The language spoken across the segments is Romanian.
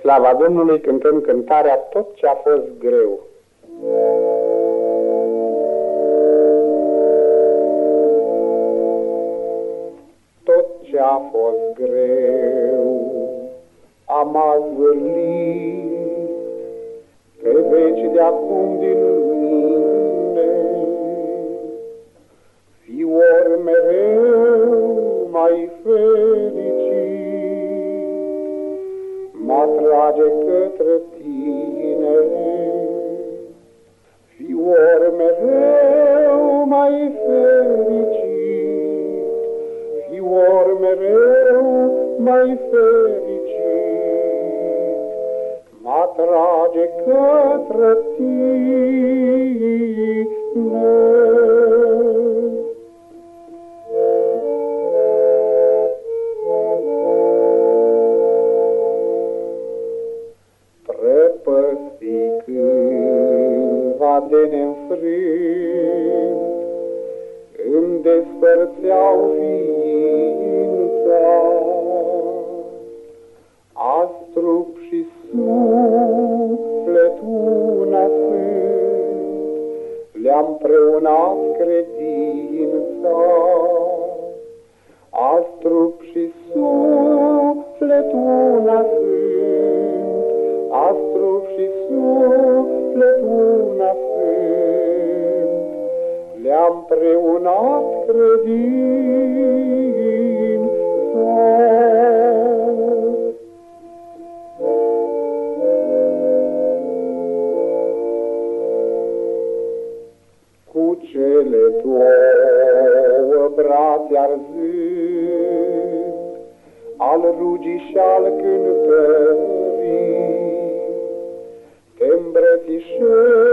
slava Domnului cântăm cântarea Tot ce a fost greu. Tot ce a fost greu am azvârlit pe veci de acum din mine. Mă trage către tine. Fior mereu mai fericit, fior mereu mai fericit, mă trage către tine. De neînfrânt, îmi despărțeau ființa. Azi trup și suflet una sunt, le-am preunat credința. Azi trup și suflet una sunt, azi trup și suflet una sunt, le-am preunat credința. Cu cele două brațe arzând, al rugii și al cântării, te îmbrățișez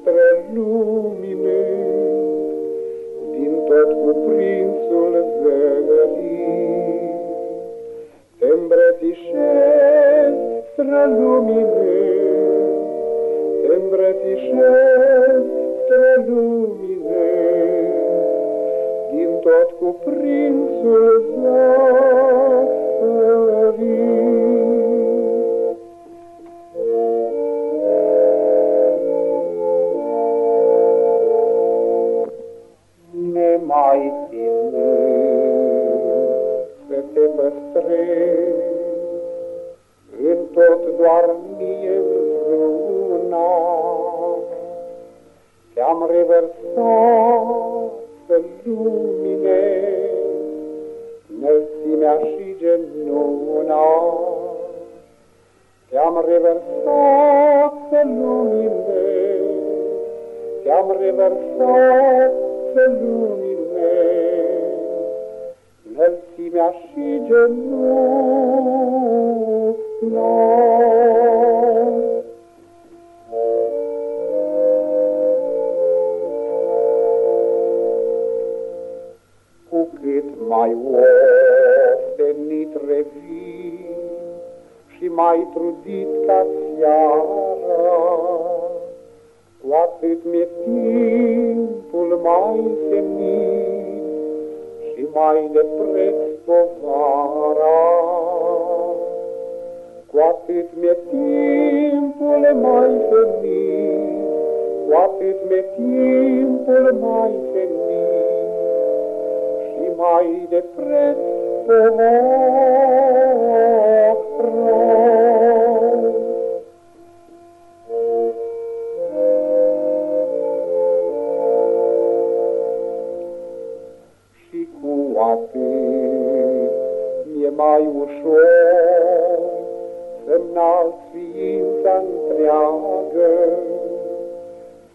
spre lumine, tot cuprinsul zării. Te îmbrățișez, străluminez, te îmbrățișez, străluminez, din tot cuprinsul zării. Mai ținut să te păstrezi, în tot doar mie vruna. Te-am revărsat să luminezi înălțimea și genuna. Te-am revărsat să luminezi, te-am revărsat să luminezi, înălțimea și genuna. Cu cât mai ostenit revii și mai trudit ca seara, cu atât mi-e timpul mai senin și mai de preț povara. Cu atât mi-e timpul mai senin, cu atât mi-e timpul mai senin și mai de preț povara. Mai ușor să-mi ființa întreagă,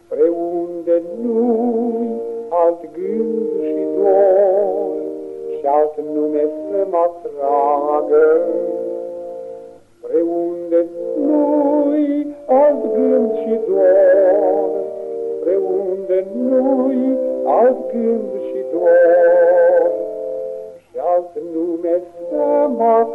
spre unde nu-i alt gând și dor și alt nume să mă atragă. Spre unde nu-i alt gând și dor, spre unde nu-i alt gând și dor, Dumnezeu mă